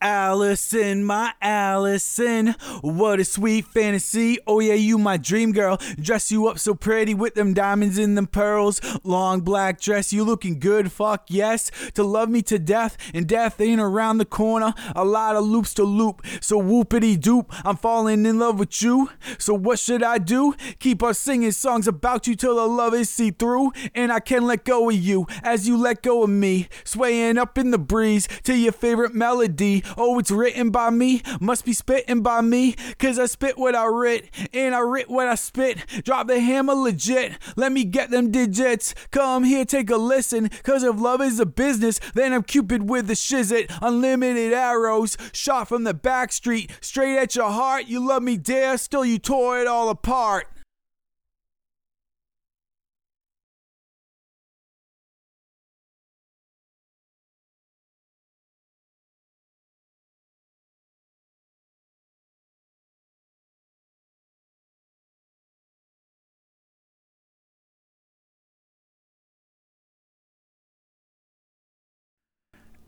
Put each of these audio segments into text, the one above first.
Allison, my Allison, what a sweet fantasy. Oh, yeah, you my dream girl. Dress you up so pretty with them diamonds and them pearls. Long black dress, you looking good, fuck yes. To love me to death, and death ain't around the corner. A lot of loops to loop, so whoopity doop. I'm falling in love with you. So, what should I do? Keep on singing songs about you till the love is see through. And I can let go of you as you let go of me. Swaying up in the breeze to your favorite melody. Oh, it's written by me, must be spitting by me. Cause I spit what I writ, and I writ what I spit. Drop the hammer legit, let me get them digits. Come here, take a listen. Cause if love is a business, then I'm Cupid with the shizit. Unlimited arrows, shot from the back street, straight at your heart. You love me, dear, still you tore it all apart.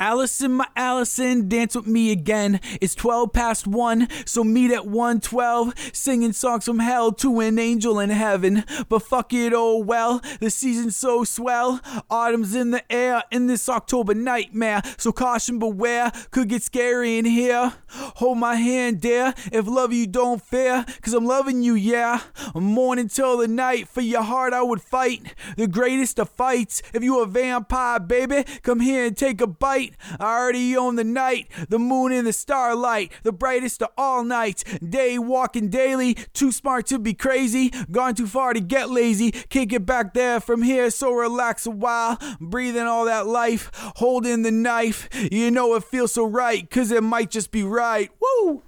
Allison, my Allison, dance with me again. It's 12 past 1, so meet at 112, singing songs from hell to an angel in heaven. But fuck it, oh well, the season's so swell. Autumn's in the air in this October nightmare, so caution beware, could get scary in here. Hold my hand, dear, if love you don't fear, cause I'm loving you, yeah. Morning till the night, for your heart I would fight. The greatest of fights, if you a vampire, baby, come here and take a bite. I already own the night, the moon and the starlight, the brightest of all nights. Day walking daily, too smart to be crazy, gone too far to get lazy. Can't get back there from here, so relax a while. Breathing all that life, holding the knife. You know it feels so right, cause it might just be right. Woo!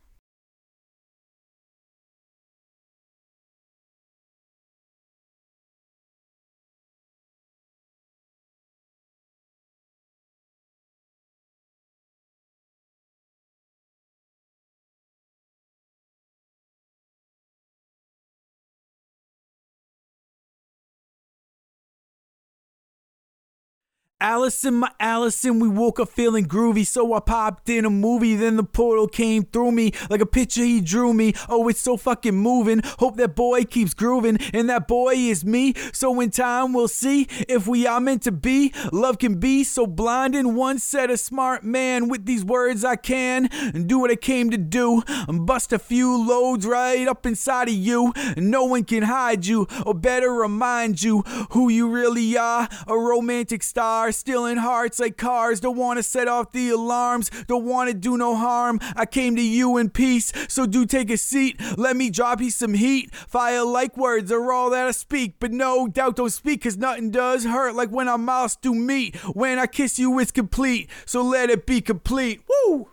Allison, my Allison, we woke up feeling groovy, so I popped in a movie. Then the portal came through me like a picture he drew me. Oh, it's so fucking moving. Hope that boy keeps grooving, and that boy is me. So in time we'll see if we are meant to be. Love can be so blinding. One said a smart man with these words I can do what I came to do. And bust a few loads right up inside of you. No one can hide you, or better remind you who you really are. A romantic star stealing hearts like cars. Don't want to set off the alarms, don't want to do no harm. I came to you in peace, so do take a seat. Let me drop you some heat. Fire like words are all that I speak, but no doubt don't speak, cause nothing does hurt like when our mouths do meet. When I kiss you, it's complete, so let it be complete. Woo!